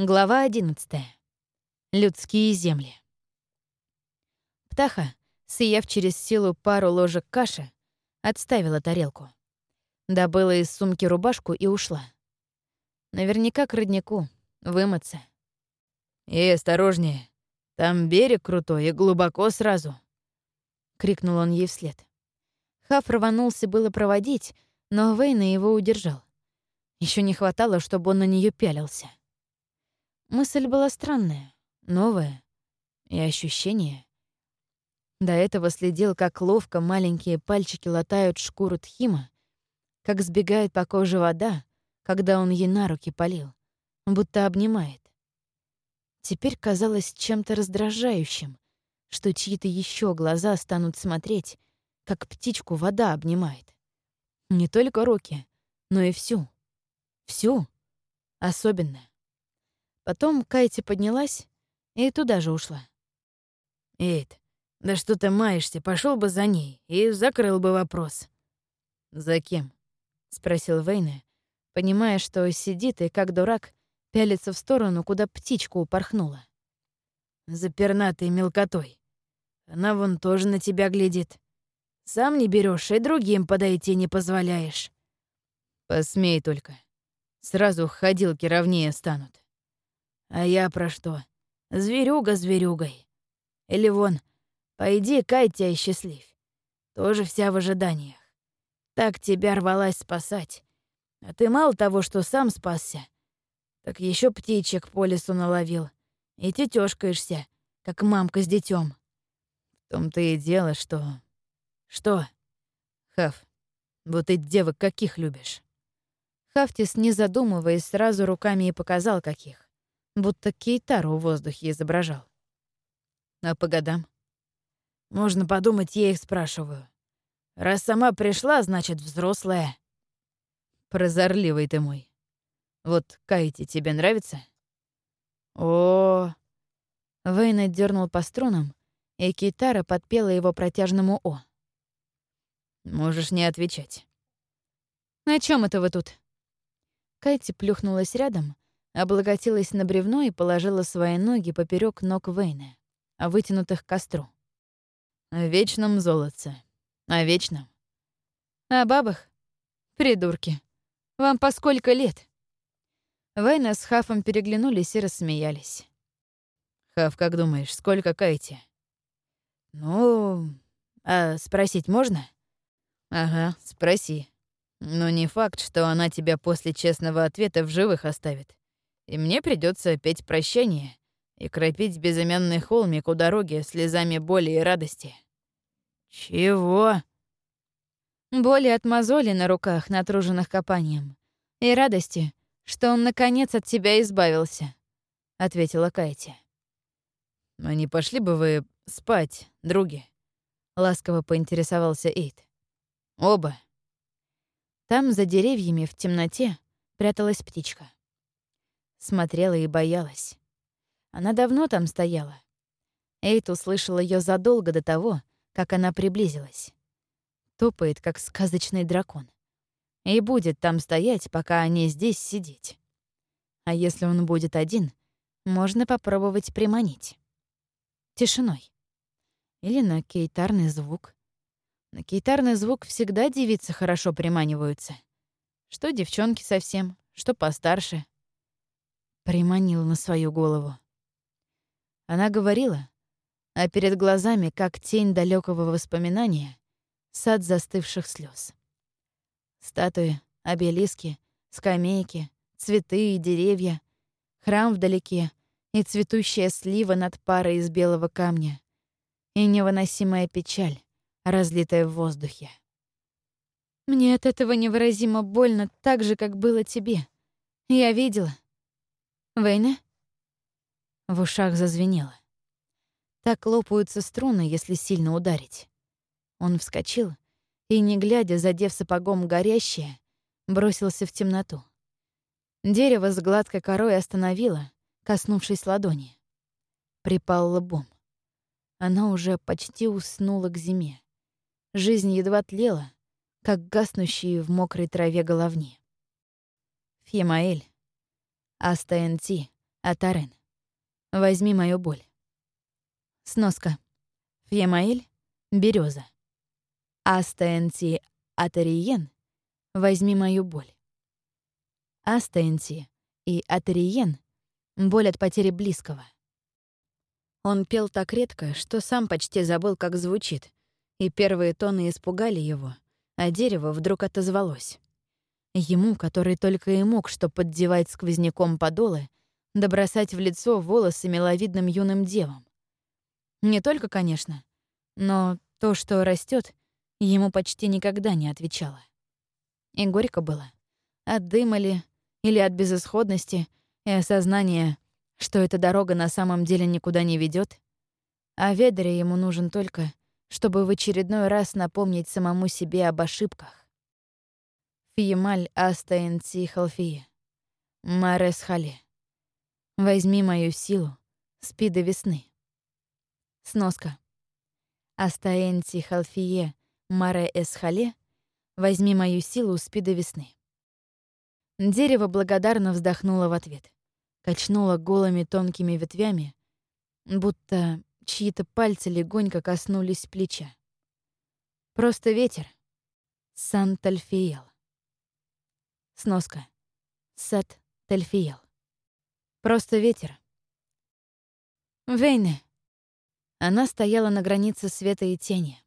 Глава 11. Людские земли. Птаха, съев через силу пару ложек каши, отставила тарелку. Добыла из сумки рубашку и ушла. Наверняка к роднику, вымыться. «Эй, осторожнее! Там берег крутой и глубоко сразу!» — крикнул он ей вслед. Хаф рванулся было проводить, но Вейна его удержал. Еще не хватало, чтобы он на нее пялился. Мысль была странная, новая. И ощущение. До этого следил, как ловко маленькие пальчики латают шкуру Тхима, как сбегает по коже вода, когда он ей на руки полил, будто обнимает. Теперь казалось чем-то раздражающим, что чьи-то еще глаза станут смотреть, как птичку вода обнимает. Не только руки, но и всю. Всю. Особенно. Потом Кайти поднялась и туда же ушла. «Эйд, да что ты маешься, пошел бы за ней и закрыл бы вопрос». «За кем?» — спросил Вейна, понимая, что сидит и, как дурак, пялится в сторону, куда птичка упорхнула. «За пернатой мелкотой. Она вон тоже на тебя глядит. Сам не берешь и другим подойти не позволяешь». «Посмей только. Сразу ходилки ровнее станут». А я про что? Зверюга зверюгой. Или вон, пойди, Катя, и счастливь. Тоже вся в ожиданиях. Так тебя рвалась спасать. А ты мало того, что сам спасся, так еще птичек по лесу наловил. И тетёшкаешься, как мамка с детем. В том-то и дело, что... Что? Хав, вот ты девок каких любишь? Хафтис, не задумываясь, сразу руками и показал, каких будто Кейтару в воздухе изображал. А по годам? Можно подумать, я их спрашиваю. Раз сама пришла, значит, взрослая. Прозорливый ты мой. Вот Кайти тебе нравится? О, Вейн дернул по струнам, и Кейтара подпела его протяжному «О». Можешь не отвечать. «О чем это вы тут?» Кайти плюхнулась рядом, облокотилась на бревно и положила свои ноги поперек ног Вейна, вытянутых к костру. О вечном золотце. О вечном. О бабах? Придурки. Вам по сколько лет? Вейна с Хафом переглянулись и рассмеялись. Хаф, как думаешь, сколько Кайти? Ну, а спросить можно? Ага, спроси. Но не факт, что она тебя после честного ответа в живых оставит и мне придется петь прощание и кропить безымянный холмик у дороги слезами боли и радости. Чего? Боли от мозоли на руках, натруженных копанием, и радости, что он наконец от тебя избавился, — ответила Кайти. «А не пошли бы вы спать, други?» — ласково поинтересовался Эйд. «Оба». Там, за деревьями, в темноте, пряталась птичка. Смотрела и боялась. Она давно там стояла. Эйт услышал ее задолго до того, как она приблизилась. Топает, как сказочный дракон. И будет там стоять, пока они здесь сидеть. А если он будет один, можно попробовать приманить. Тишиной. Или на кейтарный звук. На кейтарный звук всегда девицы хорошо приманиваются. Что девчонки совсем, что постарше — приманил на свою голову. Она говорила, а перед глазами, как тень далекого воспоминания, сад застывших слез. Статуи, обелиски, скамейки, цветы и деревья, храм вдалеке и цветущая слива над парой из белого камня, и невыносимая печаль, разлитая в воздухе. Мне от этого невыразимо больно так же, как было тебе. Я видела, Вейна?» В ушах зазвенело. Так лопаются струны, если сильно ударить. Он вскочил и, не глядя, задев сапогом горящее, бросился в темноту. Дерево с гладкой корой остановило, коснувшись ладони. Припал лбом. Она уже почти уснула к зиме. Жизнь едва тлела, как гаснущие в мокрой траве головни. Фьемаэль, Астаэнти, Атарен. Возьми мою боль. Сноска. Фьемаэль — береза. Астаэнти Атариен — возьми мою боль. Астаэнти и Атариен — боль от потери близкого. Он пел так редко, что сам почти забыл, как звучит, и первые тоны испугали его, а дерево вдруг отозвалось. Ему, который только и мог что поддевать сквозняком подолы, да в лицо волосы миловидным юным девам. Не только, конечно, но то, что растет, ему почти никогда не отвечало. И горько было. От дыма ли, или от безысходности и осознания, что эта дорога на самом деле никуда не ведет, а ведре ему нужен только, чтобы в очередной раз напомнить самому себе об ошибках. Фиемаль астаен халфие. Марес хале. Возьми мою силу, спи до весны. Сноска. Астаэнти халфие маре эсхале, возьми мою силу, спи до весны. Дерево благодарно вздохнуло в ответ, качнуло голыми тонкими ветвями, будто чьи-то пальцы легонько коснулись плеча. Просто ветер. Сан-Тальфиел. Сноска. Сат-Тальфиел. Просто ветер. Вейне. Она стояла на границе света и тени.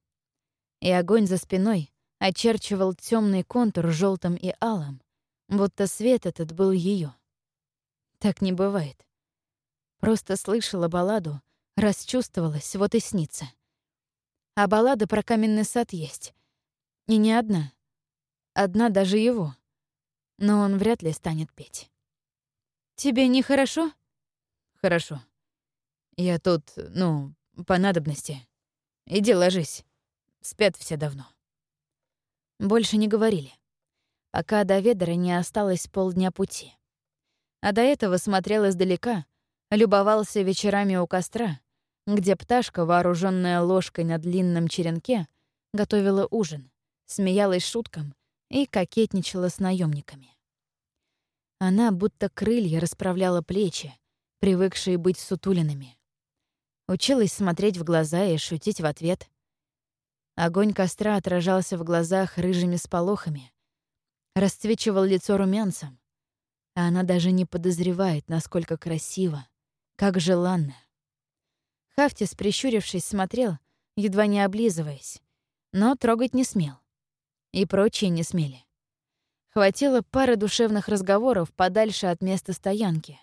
И огонь за спиной очерчивал темный контур желтым и алым, будто свет этот был ее. Так не бывает. Просто слышала балладу, расчувствовалась, вот и снится. А баллада про каменный сад есть. И не одна. Одна даже его. Но он вряд ли станет петь. «Тебе нехорошо?» «Хорошо. Я тут, ну, по надобности. Иди ложись. Спят все давно. Больше не говорили. Пока до Ведера не осталось полдня пути. А до этого смотрел издалека, любовался вечерами у костра, где пташка, вооруженная ложкой на длинном черенке, готовила ужин, смеялась шуткам и кокетничала с наемниками. Она будто крылья расправляла плечи, привыкшие быть сутулиными. Училась смотреть в глаза и шутить в ответ. Огонь костра отражался в глазах рыжими сполохами, расцвечивал лицо румянцем, а она даже не подозревает, насколько красиво, как желанно. Хафтис, прищурившись, смотрел, едва не облизываясь, но трогать не смел. И прочие не смели. Хватило пары душевных разговоров подальше от места стоянки.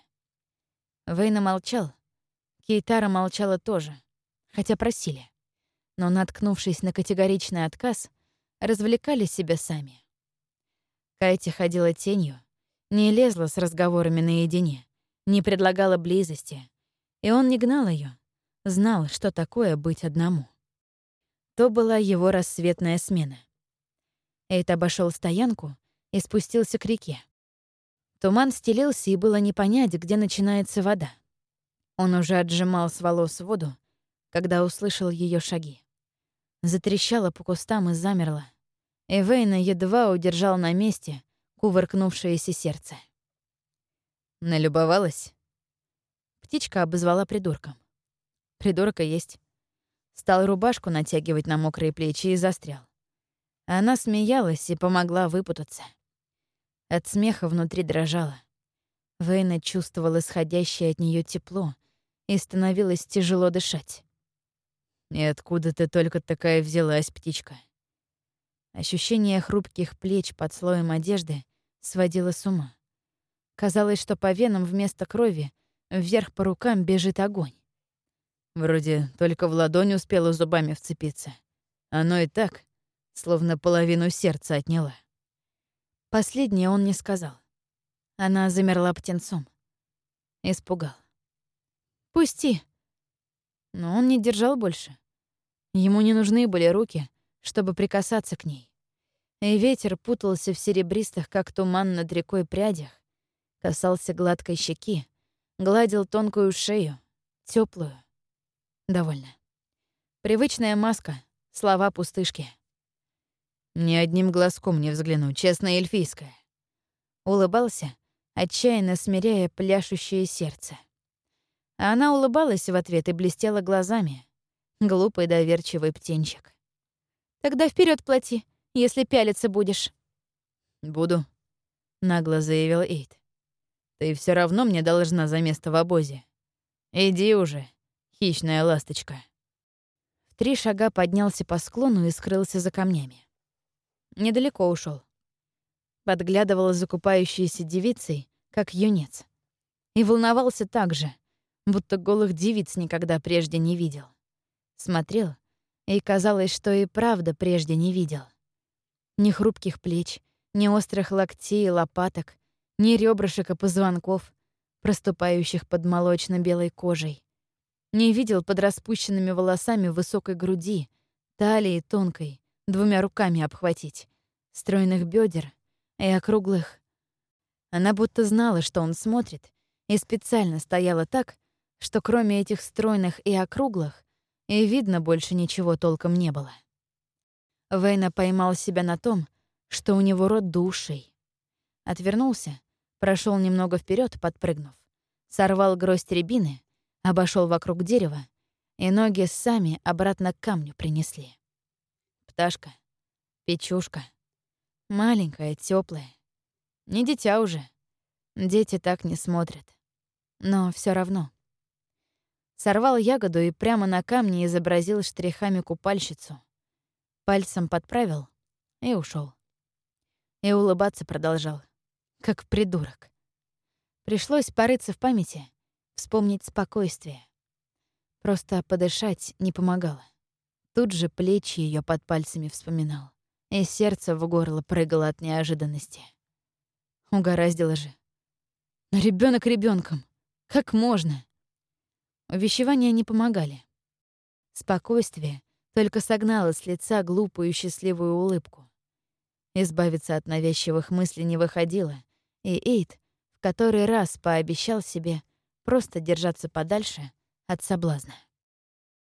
Вейна молчал, Кейтара молчала тоже, хотя просили. Но, наткнувшись на категоричный отказ, развлекали себя сами. Кайти ходила тенью, не лезла с разговорами наедине, не предлагала близости, и он не гнал ее, знал, что такое быть одному. То была его рассветная смена. Эйт обошел стоянку и спустился к реке. Туман стелился, и было не понять, где начинается вода. Он уже отжимал с волос воду, когда услышал ее шаги. Затрещала по кустам и замерла. И Вейна едва удержал на месте кувыркнувшееся сердце. Налюбовалась? Птичка обозвала придурком. Придурка есть. Стал рубашку натягивать на мокрые плечи и застрял. Она смеялась и помогла выпутаться. От смеха внутри дрожала. Вейна чувствовал исходящее от нее тепло и становилось тяжело дышать. «И откуда ты только такая взялась, птичка?» Ощущение хрупких плеч под слоем одежды сводило с ума. Казалось, что по венам вместо крови вверх по рукам бежит огонь. Вроде только в ладонь успела зубами вцепиться. Оно и так, словно половину сердца отняла. Последнее он не сказал. Она замерла птенцом. Испугал. «Пусти!» Но он не держал больше. Ему не нужны были руки, чтобы прикасаться к ней. И ветер путался в серебристых, как туман над рекой, прядях, касался гладкой щеки, гладил тонкую шею, теплую. Довольно. Привычная маска, слова пустышки. Ни одним глазком не взгляну, честная эльфийская. Улыбался, отчаянно смиряя пляшущее сердце. А она улыбалась в ответ и блестела глазами. Глупый доверчивый птенчик. «Тогда вперед плати, если пялиться будешь». «Буду», — нагло заявил Эйд. «Ты все равно мне должна за место в обозе. Иди уже, хищная ласточка». В три шага поднялся по склону и скрылся за камнями. Недалеко ушел. Подглядывал за купающейся девицей, как юнец. И волновался так же, будто голых девиц никогда прежде не видел. Смотрел, и казалось, что и правда прежде не видел. Ни хрупких плеч, ни острых локтей и лопаток, ни ребрышек и позвонков, проступающих под молочно-белой кожей. Не видел под распущенными волосами высокой груди, талии тонкой, двумя руками обхватить, стройных бедер и округлых. Она будто знала, что он смотрит, и специально стояла так, что кроме этих стройных и округлых и видно больше ничего толком не было. Вейна поймал себя на том, что у него рот душей. Отвернулся, прошел немного вперед, подпрыгнув, сорвал гроздь рябины, обошел вокруг дерева, и ноги сами обратно к камню принесли. Пташка, печушка, маленькая, теплая, не дитя уже. Дети так не смотрят. Но все равно. Сорвал ягоду и прямо на камне изобразил штрихами купальщицу. Пальцем подправил и ушел. И улыбаться продолжал, как придурок. Пришлось порыться в памяти, вспомнить спокойствие. Просто подышать не помогало. Тут же плечи ее под пальцами вспоминал, и сердце в горло прыгало от неожиданности. Угораздило же. Но ребенок ребенком. Как можно? Увещевания не помогали. Спокойствие только согнало с лица глупую счастливую улыбку. Избавиться от навязчивых мыслей не выходило, и Эйд в который раз пообещал себе просто держаться подальше от соблазна.